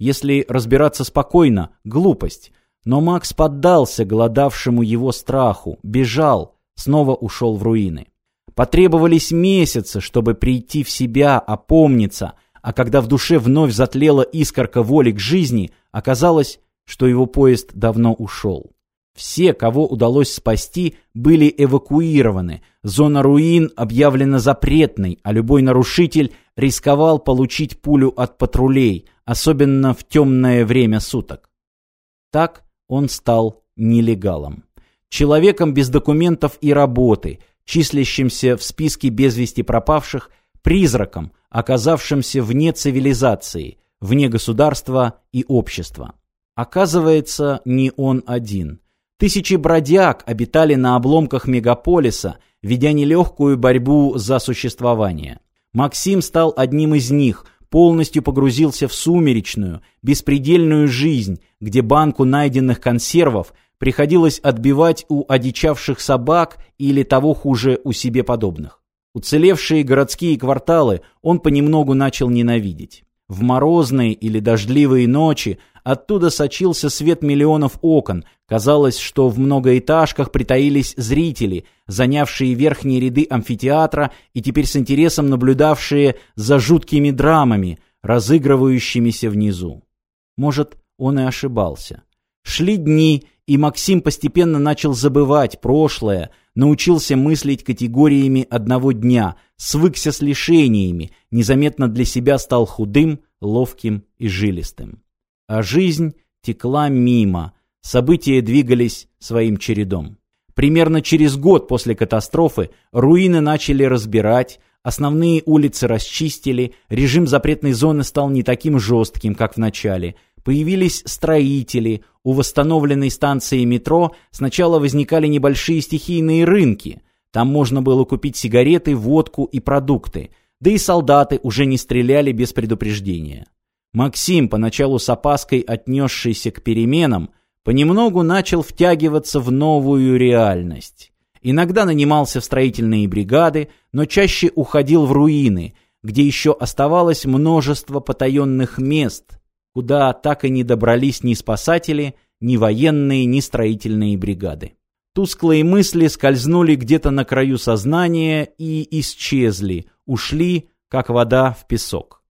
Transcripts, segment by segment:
Если разбираться спокойно, глупость. Но Макс поддался голодавшему его страху, бежал, снова ушел в руины. Потребовались месяцы, чтобы прийти в себя, опомниться, а когда в душе вновь затлела искорка воли к жизни, оказалось, что его поезд давно ушел. Все, кого удалось спасти, были эвакуированы. Зона руин объявлена запретной, а любой нарушитель рисковал получить пулю от патрулей, особенно в темное время суток. Так он стал нелегалом. Человеком без документов и работы, числящимся в списке без вести пропавших, призраком, оказавшимся вне цивилизации, вне государства и общества. Оказывается, не он один. Тысячи бродяг обитали на обломках мегаполиса, ведя нелегкую борьбу за существование. Максим стал одним из них, полностью погрузился в сумеречную, беспредельную жизнь, где банку найденных консервов приходилось отбивать у одичавших собак или того хуже у себе подобных. Уцелевшие городские кварталы он понемногу начал ненавидеть. В морозные или дождливые ночи оттуда сочился свет миллионов окон. Казалось, что в многоэтажках притаились зрители, занявшие верхние ряды амфитеатра и теперь с интересом наблюдавшие за жуткими драмами, разыгрывающимися внизу. Может, он и ошибался. Шли дни, и Максим постепенно начал забывать прошлое, научился мыслить категориями одного дня, свыкся с лишениями, незаметно для себя стал худым, ловким и жилистым. А жизнь текла мимо, события двигались своим чередом. Примерно через год после катастрофы руины начали разбирать, основные улицы расчистили, режим запретной зоны стал не таким жестким, как в начале – Появились строители, у восстановленной станции метро сначала возникали небольшие стихийные рынки. Там можно было купить сигареты, водку и продукты. Да и солдаты уже не стреляли без предупреждения. Максим, поначалу с опаской отнесшийся к переменам, понемногу начал втягиваться в новую реальность. Иногда нанимался в строительные бригады, но чаще уходил в руины, где еще оставалось множество потаенных мест – куда так и не добрались ни спасатели, ни военные, ни строительные бригады. Тусклые мысли скользнули где-то на краю сознания и исчезли, ушли, как вода в песок.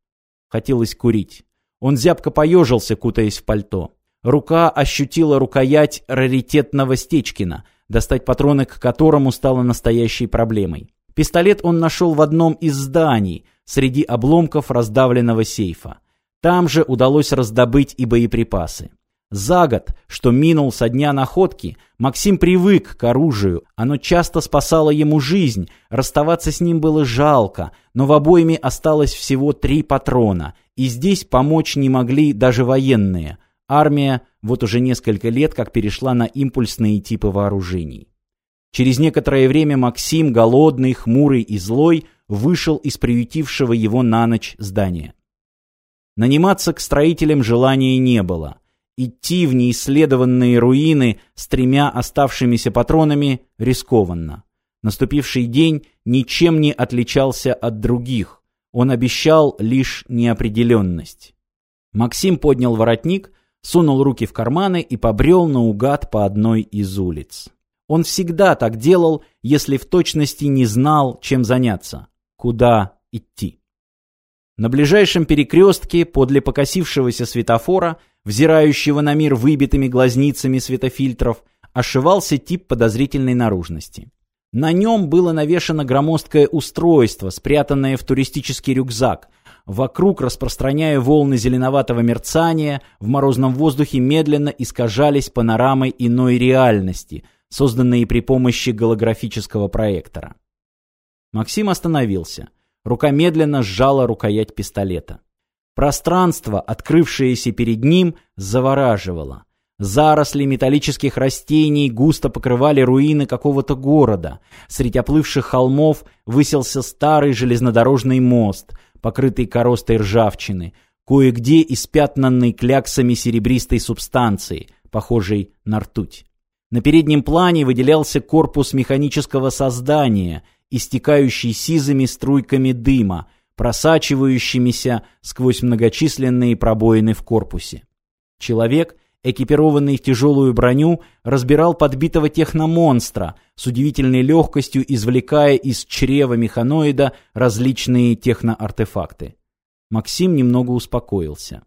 Хотелось курить. Он зябко поежился, кутаясь в пальто. Рука ощутила рукоять раритетного Стечкина, достать патроны к которому стало настоящей проблемой. Пистолет он нашел в одном из зданий, среди обломков раздавленного сейфа. Там же удалось раздобыть и боеприпасы. За год, что минул со дня находки, Максим привык к оружию, оно часто спасало ему жизнь, расставаться с ним было жалко, но в обойме осталось всего три патрона, и здесь помочь не могли даже военные. Армия вот уже несколько лет как перешла на импульсные типы вооружений. Через некоторое время Максим, голодный, хмурый и злой, вышел из приютившего его на ночь здания. Наниматься к строителям желания не было. Идти в неисследованные руины с тремя оставшимися патронами рискованно. Наступивший день ничем не отличался от других. Он обещал лишь неопределенность. Максим поднял воротник, сунул руки в карманы и побрел наугад по одной из улиц. Он всегда так делал, если в точности не знал, чем заняться, куда идти. На ближайшем перекрестке, подле покосившегося светофора, взирающего на мир выбитыми глазницами светофильтров, ошивался тип подозрительной наружности. На нем было навешано громоздкое устройство, спрятанное в туристический рюкзак. Вокруг, распространяя волны зеленоватого мерцания, в морозном воздухе медленно искажались панорамы иной реальности, созданные при помощи голографического проектора. Максим остановился – Рука медленно сжала рукоять пистолета. Пространство, открывшееся перед ним, завораживало. Заросли металлических растений густо покрывали руины какого-то города. Среди оплывших холмов высился старый железнодорожный мост, покрытый коростой ржавчины, кое-где испятнанный кляксами серебристой субстанции, похожей на ртуть. На переднем плане выделялся корпус механического создания, истекающий сизыми струйками дыма, просачивающимися сквозь многочисленные пробоины в корпусе. Человек, экипированный в тяжелую броню, разбирал подбитого техномонстра, с удивительной легкостью извлекая из чрева механоида различные техноартефакты. Максим немного успокоился.